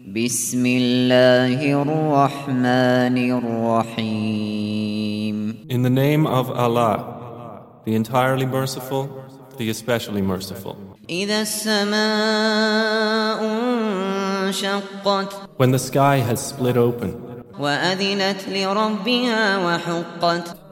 بسم الله الرحمن الرحيم In the name of Allah, the entirely merciful, the especially merciful. إذا السماء انشقت When the sky has split open وأذنت لربها وحقت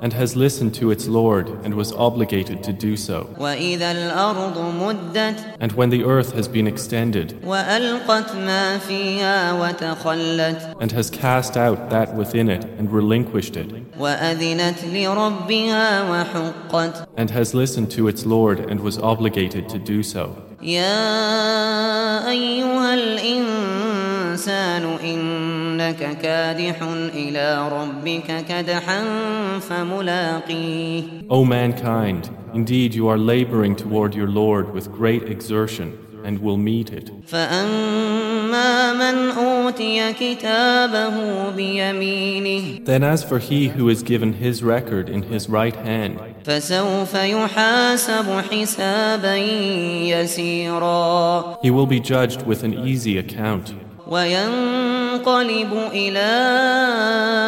and has listened to its Lord and was obligated to do so, وإذا الأرض مدت and when the earth has been extended وألقت ما فيها وتخلت and has cast out that within it and relinquished it, وأذنت لربها وحقت and has listened to its Lord and was obligated to do so. يا أيها الإنسان إنك كادح إلى ربك كدحا فملاقيه O mankind, indeed you are laboring toward your Lord with great exertion and will meet it. فأما من أوتي كتابه بيمينه Then as for he who is given his record in his right hand, فسوف يحاسب حسابا يسيرا he will be judged with an easy account وينقلب إلى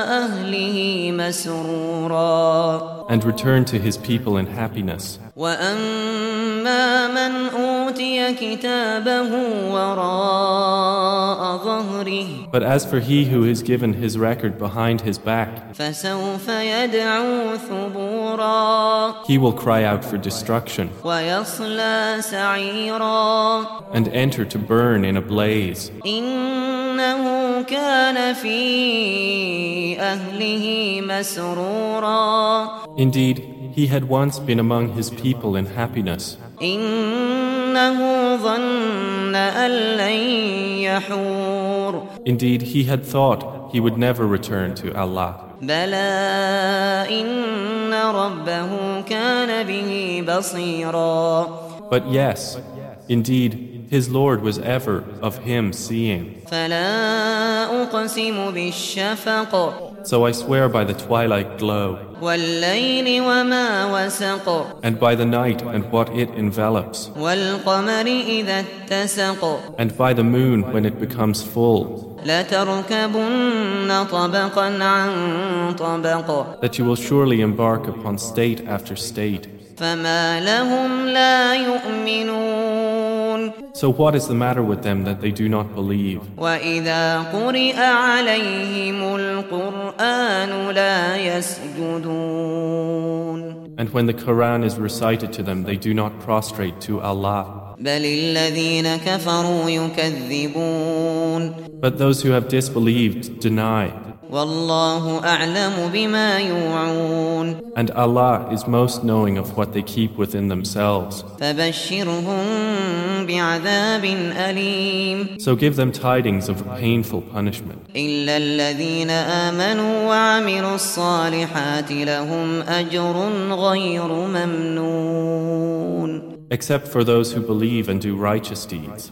أهله مسرورا and return to his people in happiness. وأما من أوتي كتابه وراء ظهره But as for he who is given his record behind his back, فسوف يدعو ثبورا he will cry out for destruction ويصلى سعيرا and enter to burn in a blaze. إنه كان في أهله مسرورا Indeed, he had once been among his people in happiness. إنه ظن أن لن يحور Indeed, he had thought he would never return to Allah. بلى إن ربه كان به بصيرا But yes, indeed, his Lord was ever of him seeing. فلا أقسم بالشفق So I swear by the twilight glow, والليل وما وسق and by the night and what it envelops, والقمر إذا اتسق and by the moon when it becomes full, لتركبن طبقا عن طبق that you will surely embark upon state after state. فما لهم لا يؤمنون So what is the matter with them that they do not believe? وإذا قرئ عليهم القرآن لا يسجدون And when the Quran is recited to them, they do not prostrate to Allah. بل الذين كفروا يكذبون But those who have disbelieved deny, والله أعلم بما يوعون and Allah is most knowing of what they keep within themselves. So give them tidings of painful punishment. Except for those who believe and do righteous deeds.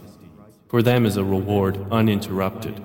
For them is a reward uninterrupted.